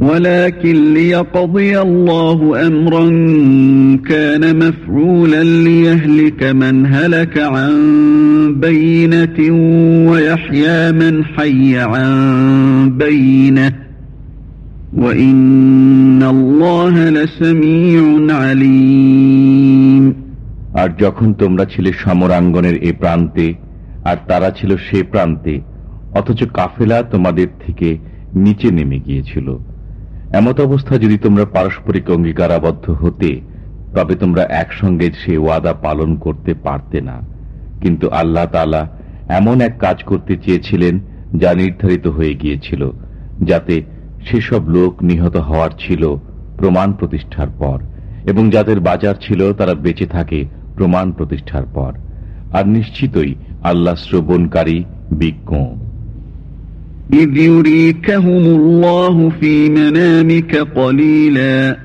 ولكن ليقضي الله أمرا كان مفعولا ليهلك من هلك عن بينة ويحيى من حي عن بينه وإن الله لسميع عليم আর যখন তোমরা ছিলে সমরাঙ্গনের এ প্রান্তে আর তারা ছিল সে প্রান্তে অথচ কাফেলা তোমাদের থেকে নিচে নেমে গিয়েছিল এমত অবস্থা যদি তোমরা পারস্পরিক অঙ্গীকারাবদ্ধ হতে, তবে তোমরা একসঙ্গে সে ওয়াদা পালন করতে পারতে না। কিন্তু আল্লাহ তালা এমন এক কাজ করতে চেয়েছিলেন, যা নির্ধারিত হয়ে গিয়েছিল, যাতে সেসব লোক নিহত হওয়ার ছিল প্রমাণ প্রতিষ্ঠার পর, এবং যাদের বাজার ছিল তারা বেঁচে থাকে প্রমাণ প্রতিষ্ঠার পর। আর নিশ্চিতই আল্লাহ শ্রবণকারী বিজ্ঞ। إذ يريكهم الله في منامك قليلا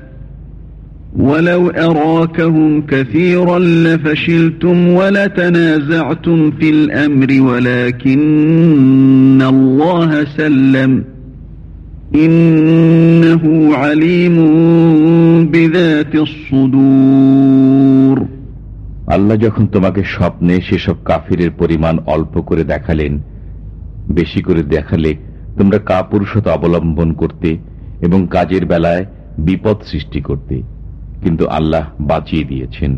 ولو أراكهم كثيرا لفشلتم ولتنازعتم في الأمر ولكن الله سلم إنه عليم بذات الصدور আল্লাহ যখন তোমাকে স্বপ্নে সেসব কাফিরের পরিমাণ অল্প করে দেখালেন বেশি করে দেখালে তোমরা কাপুরুষতা অবলম্বন করতে এবং কাজের বেলায় বিপদ সৃষ্টি করতে কিন্তু আল্লাহ বাঁচিয়ে দিয়েছেন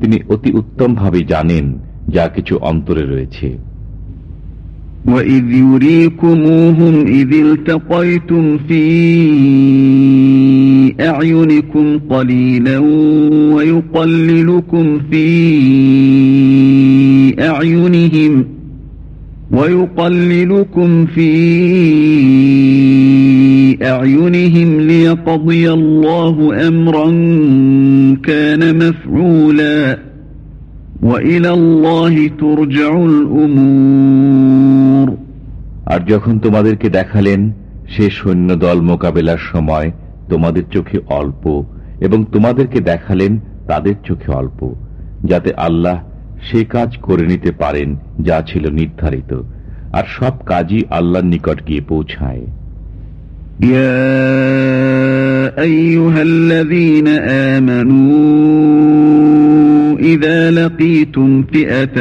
তিনি অতি উত্তমভাবে জানেন যা কিছু অন্তরে রয়েছে وَإِذْ يُرِيكُمُوهُمْ إِذِ الْتَقَيْتُمْ فِي أَعْيُنِكُمْ قَلِيلًا وَيُقَلِّلُكُمْ فِي أَعْيُنِهِمْ ويقللكم في أعينهم ليقضي الله أمرا كان مفعولا وإلى الله ترجع الأمور আর যখন তোমাদেরকে দেখালেন সে সৈন্য দল মোকাবেলার সময় তোমাদের চোখে অল্প এবং তোমাদেরকে দেখালেন তাদের চোখে অল্প যাতে আল্লাহ সে কাজ করে নিতে পারেন যা ছিল নির্ধারিত আর সব কাজই আল্লাহর নিকট গিয়ে পৌঁছায় يا أيها الذين آمنوا إذا لقيتم فئة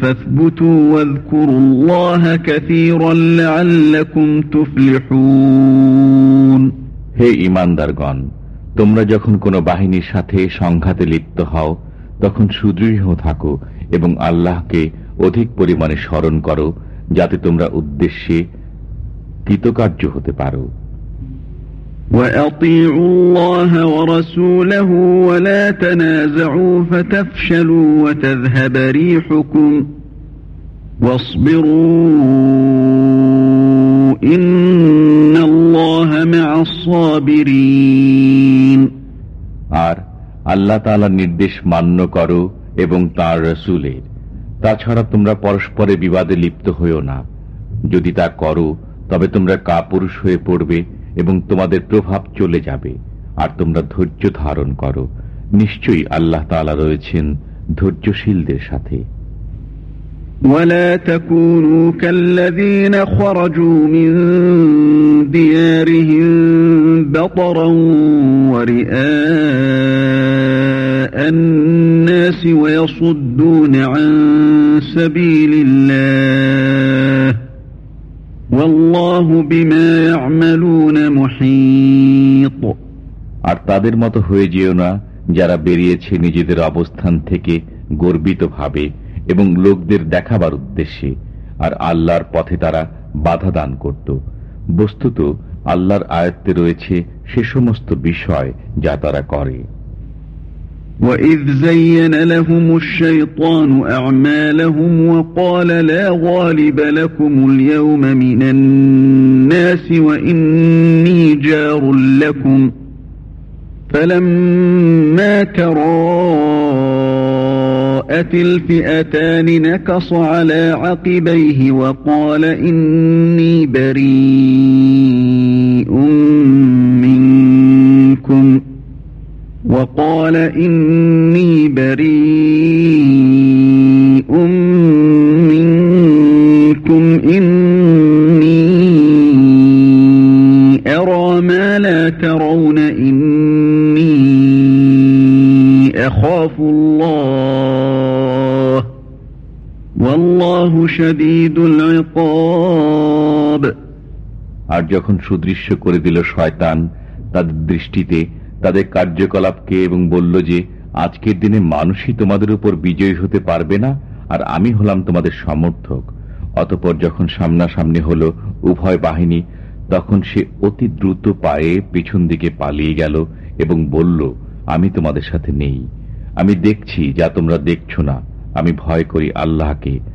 فاثبتوا واذكروا الله كثيرا لعلكم تفلحون হে ইমানদারগণ তোমরা যখন কোনো বাহিনীর সাথে সংঘাতে লিপ্ত হও তখন সুদৃঢ় থাকো এবং আল্লাহকে অধিক পরিমাণে স্মরণ করো যাতে তোমরা উদ্দেশ্যে কৃতকার্য হতে পারো وأطيعوا الله ورسوله ولا تنازعوا فتفشلوا وتذهب ريحكم واصبروا إن الله مع الصابرين আর আল্লাহ তালার নির্দেশ মান্য করো এবং তার রসুলের। তাছাড়া তোমরা পরস্পরে বিবাদে লিপ্ত হইও না। যদি তা করো, তবে তোমরা কাপুরুষ হয়ে পড়বে এবং তোমাদের প্রভাব চলে যাবে। আর তোমরা ধৈর্য ধারণ করো। নিশ্চয়ই আল্লাহ তালা রয়েছেন ধৈর্যশীলদের সাথে। ولا تكونوا كالذين خرجوا من ديارهم بطرا ورئاء الناس ويصدون عن سبيل الله والله بما يعملون محيط আর তাদের মতো হয়ে যেও না যারা বেরিয়েছে নিজেদের অবস্থান থেকে গর্বিতভাবে এবং লোকদের দেখাবার উদ্দেশ্যে আর আল্লাহর পথে তারা বাধা দান করত বস্তুত আল্লাহর আয়ত্তে রয়েছে সে সমস্ত বিষয় যা তারা করে وَإِذْ زَيَّنَ لَهُمُ الشَّيْطَانُ أَعْمَالَهُمْ وَقَالَ لَا غَالِبَ لَكُمُ الْيَوْمَ مِنَ النَّاسِ وَإِنِّي جَارٌ لَكُمْ فَلَمَّا تَرَاءَ رأت الفئتان نكص على عقبيه وقال إني بريء منكم. وقال إني بريء আর যখন সুদৃশ্য করে দিল শয়তান তাদের দৃষ্টিতে, তাদের কার্যকলাপকে এবং বলল যে, আজকের দিনে মানুষই তোমাদের উপর বিজয়ী হতে পারবে না, আর আমি হলাম তোমাদের সমর্থক। অতপর যখন সামনাসামনি হল উভয় বাহিনী, তখন সে অতি দ্রুত পায়ে পিছন দিকে পালিয়ে গেল এবং বলল, আমি তোমাদের সাথে নেই। আমি দেখছি যা তোমরা দেখছ না। আমি ভয় করি আল্লাহকে।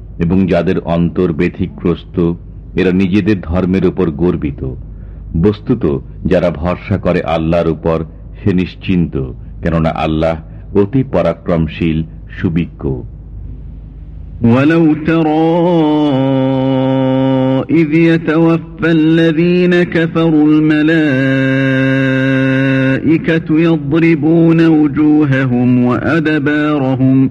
এবং যাদের অন্তর ব্যথিগ্রস্ত এরা নিজেদের ধর্মের উপর গর্বিত বস্তুত যারা ভরসা করে আল্লাহর উপর সে নিশ্চিন্ত কেননা আল্লাহ অতি পরাক্রমশীল সুবিজ্ঞ ولو ترى إذ يتوفى الذين كفروا الملائكة يضربون وجوههم وأدبارهم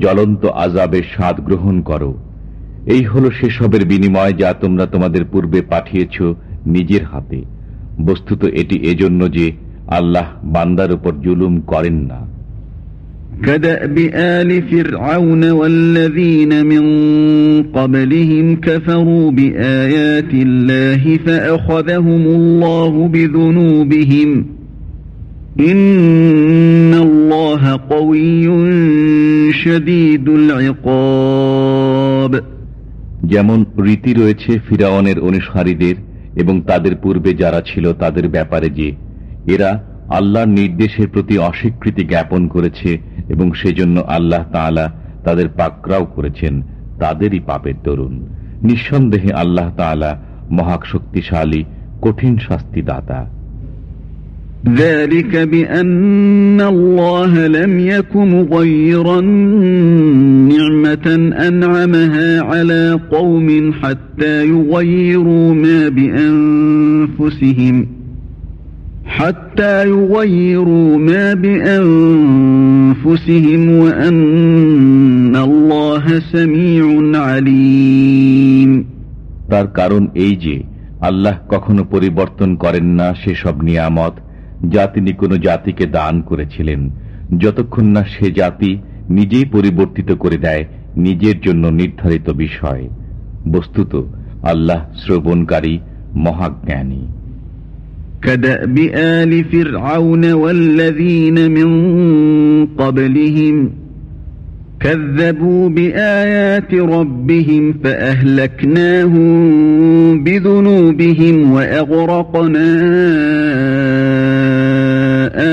জ্বলন্ত আজাবের স্বাদ গ্রহণ করো এই হল সেসবের বিনিময় যা তোমরা তোমাদের পূর্বে পাঠিয়েছ নিজের হাতে বস্তুত এটি এজন্য যে আল্লাহ বান্দার উপর জুলুম করেন না كدأب آل فرعون والذين من قبلهم كفروا بآيات الله فأخذهم الله بذنوبهم যেমন রীতি রয়েছে ফিরাওনের অনুসারীদের এবং তাদের পূর্বে যারা ছিল তাদের ব্যাপারে যে, এরা আল্লাহর নির্দেশের প্রতি অস্বীকৃতি জ্ঞাপন করেছে এবং সেজন্য আল্লাহ তাআলা তাদের পাকরাও করেছেন, তাদেরই পাপের তরুণ নিঃসন্দেহে আল্লাহ তাআলা মহাশক্তিশালী কঠিন শাস্তি দাতা ذلك بأن الله لم يك مغيرا نعمة أنعمها على قوم حتى يغيروا ما بأنفسهم حتى يغيروا ما بأنفسهم وأن الله سميع عليم তার কারণ এই যে আল্লাহ কখনো পরিবর্তন করেন না সেসব নিয়ামত যা তিনি কোনো জাতিকে দান করেছিলেন যতক্ষণ না সে জাতি নিজেই পরিবর্তিত করে দেয় নিজের জন্য নির্ধারিত বিষয় বস্তুত আল্লাহ শ্রবণকারী মহাজ্ঞানী كدأب آل فرعون والذين من قبلهم كذبوا بآيات ربهم فأهلكناهم بذنوبهم وأغرقنا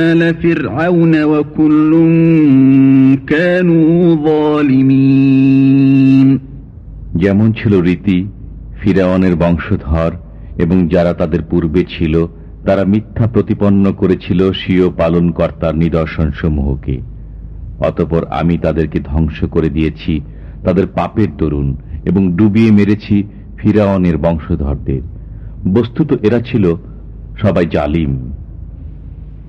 آل فرعون وكل كانوا ظالمين যেমন ছিল রীতি ফিরাওয়ানের বংশধর এবং যারা তাদের পূর্বে ছিল তারা মিথ্যা প্রতিপন্ন করেছিল স্বীয় পালনকর্তার নিদর্শন সমূহকে অতপর আমি তাদেরকে ধ্বংস করে দিয়েছি তাদের পাপের দরুন এবং ডুবিয়ে মেরেছি ফিরাওয়ানের বংশধরদের বস্তুত এরা ছিল সবাই জালিম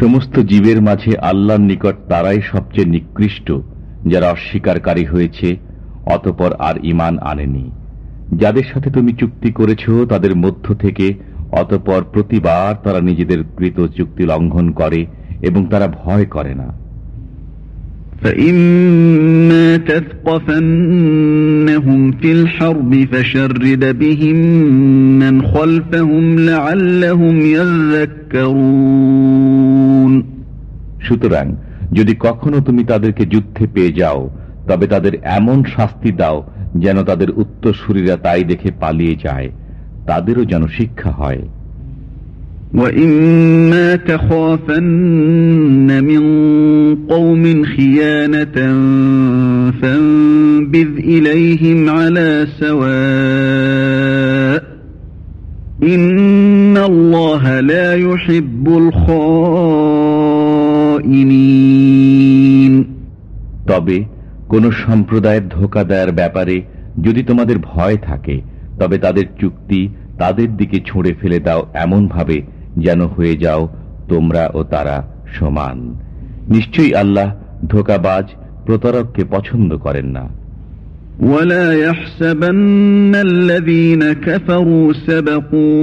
সমস্ত জীবের মাঝে আল্লাহর নিকট তারাই সবচেয়ে নিকৃষ্ট যারা অস্বীকারী হয়েছে অতপর আর ইমান আনেনি যাদের সাথে তুমি চুক্তি করেছ তাদের মধ্য থেকে অতপর প্রতিবার তারা নিজেদের কৃত চুক্তি লঙ্ঘন করে এবং তারা ভয় করে না فإما تثقفنهم في الحرب فشرد بهم من خلفهم لعلهم يذكرون সুতরাং যদি কখনো তুমি তাদেরকে যুদ্ধে পেয়ে যাও তবে তাদের এমন শাস্তি দাও যেন তাদের উত্তরসূরীরা তাই দেখে পালিয়ে যায় তাদেরও যেন শিক্ষা হয় وَإِمَّا تَخَافَنَّ مِنْ قَوْمٍ خِيَانَةً فَانبِذْ إِلَيْهِمْ عَلَى سَوَاءٍ إِنَّ اللَّهَ لَا يُحِبُّ الْخَائِنِينَ তবে কোন সম্প্রদায়ের ধোকা দেওয়ার ব্যাপারে যদি তোমাদের ভয় থাকে তবে তাদের চুক্তি তাদের দিকে ছুঁড়ে ফেলে দাও এমন ভাবে যেন হয়ে যাও তোমরা ও তারা সমান নিশ্চয়ই আল্লাহ ধোকাবাজ প্রতারককে পছন্দ করেন না ولا يحسبن الذين كفروا سبقوا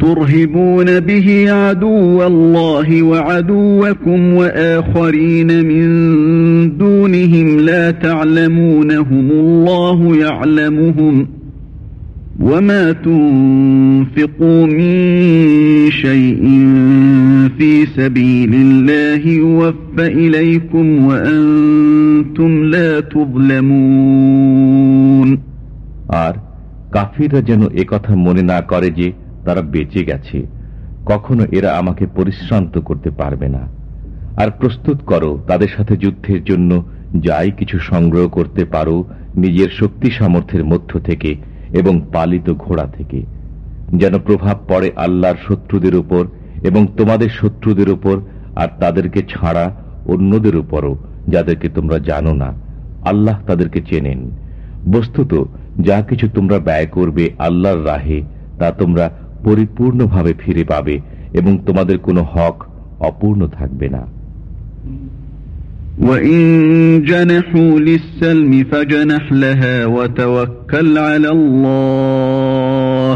ترهبون به عدو الله وعدوكم وآخرين من دونهم لا تعلمونهم الله يعلمهم وما تنفقوا من شيء في سبيل الله يوفى إليكم وأنتم لا تظلمون আর কাফিররা যেন একথা মনে না করে যে তারা বেঁচে গেছে। কখনো এরা আমাকে পরিশ্রান্ত করতে পারবে না। আর প্রস্তুত করো, তাদের সাথে যুদ্ধের জন্য যাই কিছু সংগ্রহ করতে পারো নিজের শক্তি সামর্থ্যের মধ্য থেকে এবং পালিত ঘোড়া থেকে। যেন প্রভাব পড়ে আল্লাহর শত্রুদের উপর এবং তোমাদের শত্রুদের উপর আর তাদেরকে ছাড়া অন্যদের উপরও, যাদেরকে তোমরা জানো না। আল্লাহ তাদেরকে চেনেন। বস্তুত, যা কিছু তোমরা ব্যয় করবে আল্লাহর রাহে, তা তোমরা পরিপূর্ণভাবে ফিরে পাবে এবং তোমাদের কোনো হক অপূর্ণ থাকবে না وَإِن جَنَحُوا لِلسَّلْمِ فَجَنَحْ لَهَا وَتَوَكَّلْ عَلَى اللَّهِ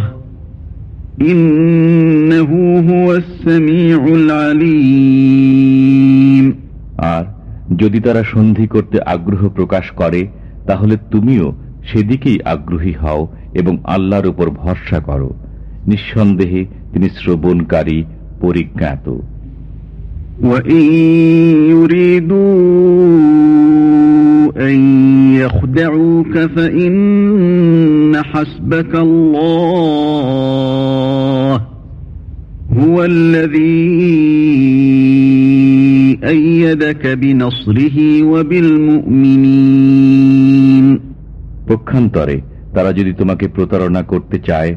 إِنَّهُ هُوَ السَّمِيعُ الْعَلِيمُ আর যদি তারা সন্ধি করতে আগ্রহ প্রকাশ করে তাহলে তুমিও সেদিকেই আগ্রহী হও এবং আল্লাহর উপর ভরসা করো নিঃসন্দেহে তিনি শ্রবণকারী পরিজ্ঞাত وَإِن يُرِيدُوا أَن يَخْدَعُوكَ فَإِنَّ حَسْبَكَ اللَّهُ هُوَ الَّذِي أَيَّدَكَ بِنَصْرِهِ وَبِالْمُؤْمِنِينَ পক্ষান্তরে তারা যদি তোমাকে প্রতারণা করতে চায়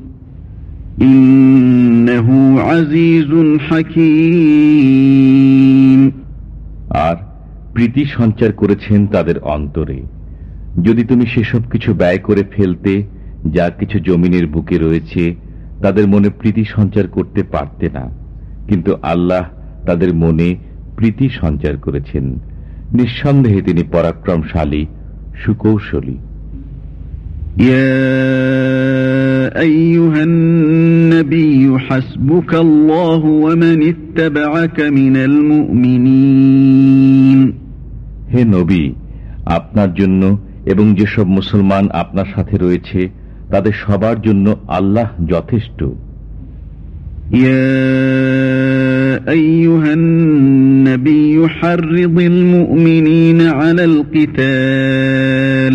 আর প্রীতি সঞ্চার করেছেন তাদের অন্তরে। যদি তুমি সেসব কিছু ব্যয় করে ফেলতে, যা কিছু জমিনের বুকে রয়েছে, তাদের মনে প্রীতি সঞ্চার করতে পারতে না। কিন্তু আল্লাহ তাদের মনে প্রীতি সঞ্চার করেছেন। নিঃসন্দেহে তিনি পরাক্রমশালী, সুকৌশলী। يا أيها النبي حسبك الله ومن اتبعك من المؤمنين হে নবী আপনার জন্য এবং যেসব মুসলমান আপনার সাথে রয়েছে তাদের সবার জন্য আল্লাহ যথেষ্ট يا أيها النبي حرض المؤمنين على القتال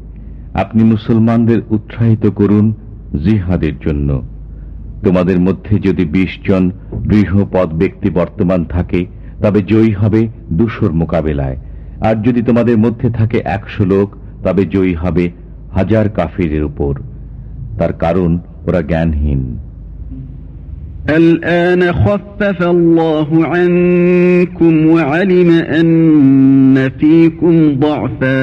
আপনি মুসলমানদের উৎসাহিত করুন জিহাদের জন্য তোমাদের মধ্যে যদি বিশ জন গৃহপদ ব্যক্তি বর্তমান থাকে তবে জয়ী হবে দুশোর মোকাবেলায় আর যদি তোমাদের মধ্যে থাকে একশো লোক তবে জয়ী হবে হাজার কাফিরের উপর তার কারণ ওরা জ্ঞানহীন الآن خفف الله عنكم وعلم أن فيكم ضعفا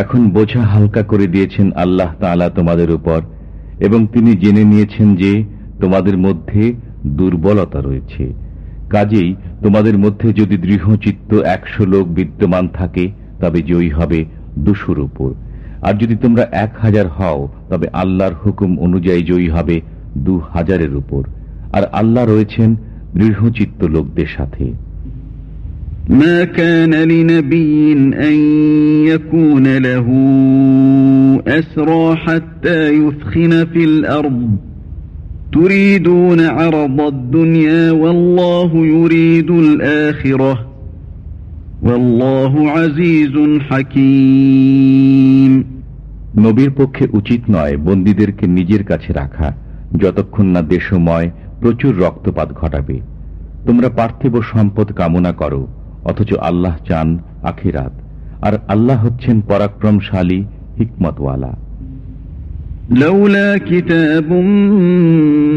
এখন বোঝা হালকা করে দিয়েছেন আল্লাহ তাআলা তোমাদের উপর, এবং তিনি জেনে নিয়েছেন যে তোমাদের মধ্যে দুর্বলতা রয়েছে। কাজেই তোমাদের মধ্যে যদি দৃঢ়চিত্ত একশো লোক বিদ্যমান থাকে, তবে জয়ী হবে দুশোর উপর। আর যদি তোমরা এক হাজার হও, তবে আল্লাহর হুকুম অনুযায়ী জয়ী হবে দু হাজারের উপর। আর আল্লাহ রয়েছেন দৃঢ়চিত্ত লোকদের সাথে। ما كان لنبي أن يكون له أسرى حتى يثخن في الأرض تريدون عرض الدنيا والله يريد الآخرة والله عزيز حكيم নবীর পক্ষে উচিত নয় বন্দীদেরকে নিজের কাছে রাখা যতক্ষণ না দেশময় প্রচুর রক্তপাত ঘটাবে তোমরা পার্থিব সম্পদ কামনা করো অথচ আল্লাহ চান আখিরাত আর আল্লাহ হচ্ছেন পরাক্রমশালী হিকমতওয়ালা لولا كتاب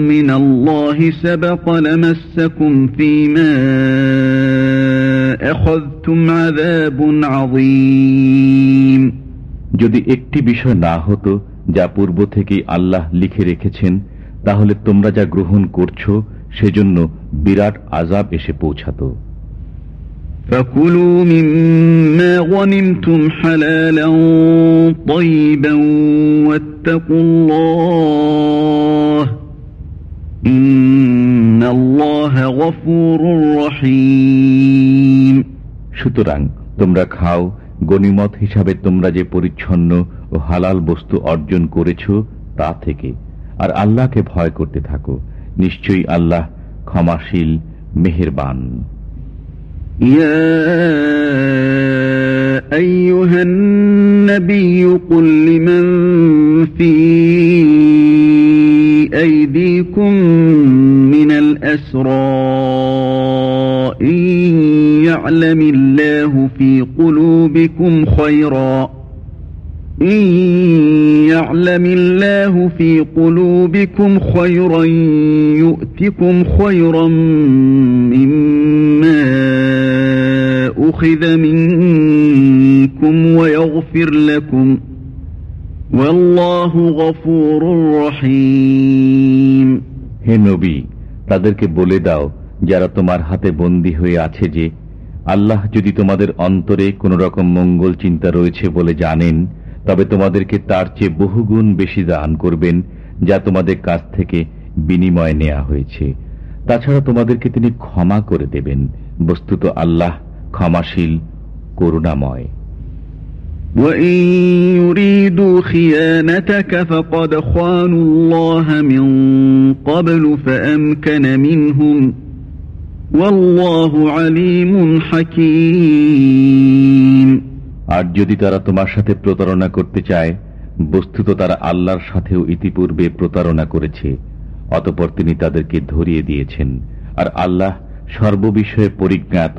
من الله سبق لمسكم فيما أخذتم عذاب عظيم যদি একটি বিষয় না হতো যা পূর্ব থেকেই আল্লাহ লিখে রেখেছেন তাহলে তোমরা যা গ্রহণ করছো সেজন্য বিরাট আজাব এসে পৌঁছাতো فكلوا مما غنمتم حلالا طيبا واتقوا الله إن الله غفور رحيم সুতরাং তোমরা খাও গনিমত হিসাবে তোমরা যে পরিচ্ছন্ন ও হালাল বস্তু অর্জন করেছ তা থেকে আর আল্লাহকে ভয় করতে থাকো নিশ্চয়ই আল্লাহ ক্ষমাশীল মেহেরবান يا أيها النبي قل لمن في أيديكم من الأسرى إن يعلم الله في قلوبكم خيرا إن يعلم الله في قلوبكم خيرا يؤتكم خيرا مما أخذ منكم ويغفر لكم والله غفور رحيم হে নবী তাদেরকে বলে দাও যারা তোমার হাতে বন্দী হয়ে আছে যে আল্লাহ যদি তোমাদের অন্তরে কোন রকম মঙ্গল চিন্তা রয়েছে বলে জানেন তবে তোমাদেরকে তার চেয়ে বহুগুণ বেশি দান করবেন যা তোমাদের কাছ থেকে বিনিময় নেওয়া হয়েছে তাছাড়া তোমাদেরকে তিনি ক্ষমা করে দেবেন বস্তুত আল্লাহ ক্ষমাশীল করুণাময় وإن يريدوا خيانتك فقد خانوا الله من قبل فأمكن منهم والله عليم حكيم আর যদি তারা তোমার সাথে প্রতারণা করতে চায় বস্তুত তারা আল্লাহর সাথেও ইতিপূর্বে প্রতারণা করেছে অতপর তিনি তাদেরকে ধরিয়ে দিয়েছেন আর আল্লাহ সর্ববিষয়ে পরিজ্ঞাত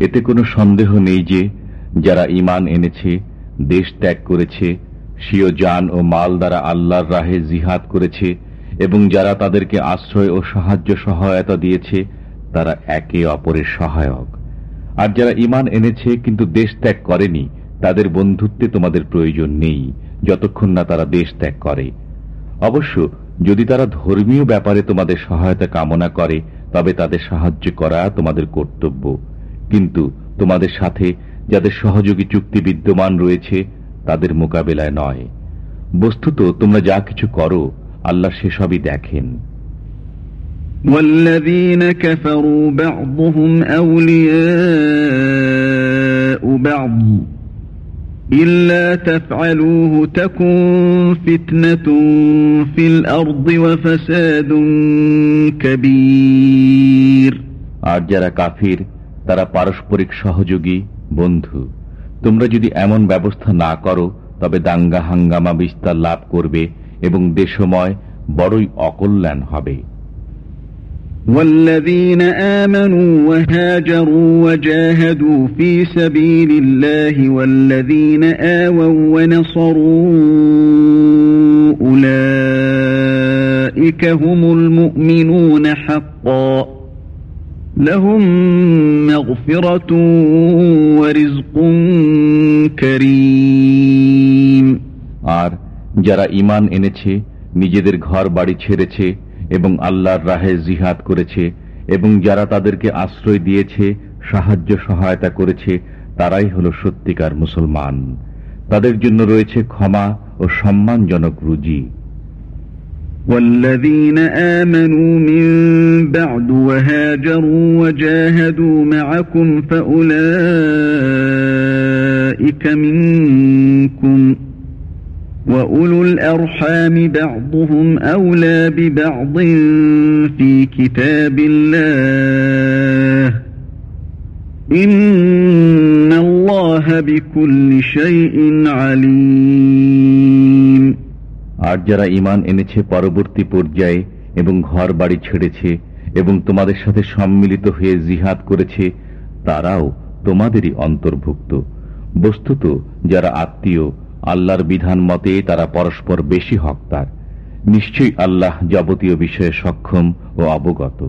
এতে কোনো সন্দেহ নেই যে যারা ইমান এনেছে, দেশ ত্যাগ করেছে, স্বীয় যান ও মাল দ্বারা আল্লাহর রাহে জিহাদ করেছে এবং যারা তাদেরকে আশ্রয় ও সাহায্য সহায়তা দিয়েছে, তারা একে অপরের সহায়ক। আর যারা ইমান এনেছে কিন্তু দেশ ত্যাগ করেনি, তাদের বন্ধুত্বে তোমাদের প্রয়োজন নেই, যতক্ষণ না তারা দেশ ত্যাগ করে। অবশ্য যদি তারা ধর্মীয় ব্যাপারে তোমাদের সহায়তা কামনা করে তবে তাদের সাহায্য করা তোমাদের কর্তব্য কিন্তু তোমাদের সাথে যাদের সহযোগী চুক্তি বিদ্যমান রয়েছে তাদের মোকাবেলায় নয় বস্তুত তোমরা যা কিছু করো আল্লাহ সেসবই দেখেন والذين كفروا بعضهم أولياء بعض إلا تفعلوه تكن فتنة في الأرض وفساد كبير আর যারা কাফির তারা পারস্পরিক সহযোগী বন্ধু তোমরা যদি এমন ব্যবস্থা না করো তবে দাঙ্গা হাঙ্গামা বিস্তার লাভ করবে এবং দেশময় বড়ই অকল্যাণ হবে والذين آمنوا وهاجروا وجاهدوا في سبيل الله والذين آووا ونصروا أولئك هم المؤمنون حقا لهم مغفرة ورزق كريم আর যারা ইমান এনেছে নিজেদের ঘর বাড়ি ছেড়েছে এবং আল্লাহর রাহে জিহাদ করেছে এবং যারা তাদেরকে আশ্রয় দিয়েছে সাহায্য সহায়তা করেছে তারাই হল সত্যিকার মুসলমান তাদের জন্য রয়েছে ক্ষমা ও সম্মানজনক রুজি والذين آمنوا من بعد وهاجروا وجاهدوا معكم فأولئك منكم وأولو الأرحام بعضهم أولى ببعض في كتاب الله إن الله بكل شيء عليم আর যারা ইমান এনেছে পরবর্তী পর্যায়ে এবং ঘর বাড়ি ছেড়েছে এবং তোমাদের সাথে সম্মিলিত হয়ে জিহাদ করেছে তারাও তোমাদেরই অন্তর্ভুক্ত বস্তুত যারা আত্মীয় আল্লাহর বিধান মতে তারা পরস্পর বেশি হকদার। নিশ্চয়ই আল্লাহ যাবতীয় বিষয়ে সক্ষম ও অবগত।